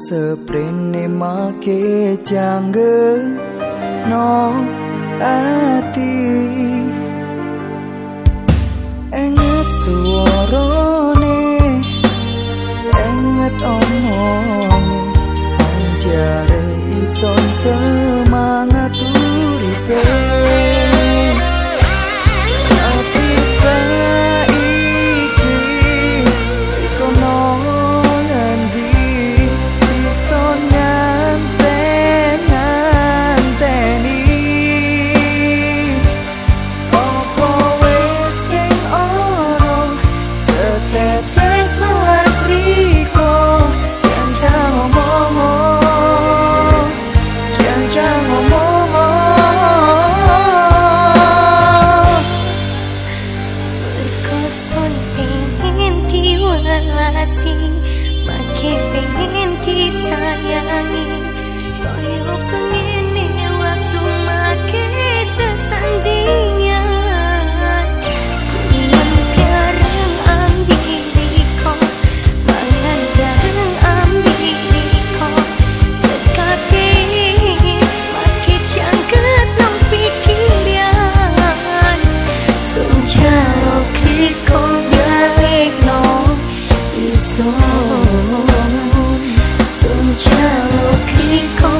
Seprene make jangge no ati. Enget suarane kasih Makin pengen disayangi Koyo pengen ini waktu makin sesandinya. Yang ambil riko Mangan garang ambil riko Sekaki makin jangkat nampi kimbian Solo solo solo solo solo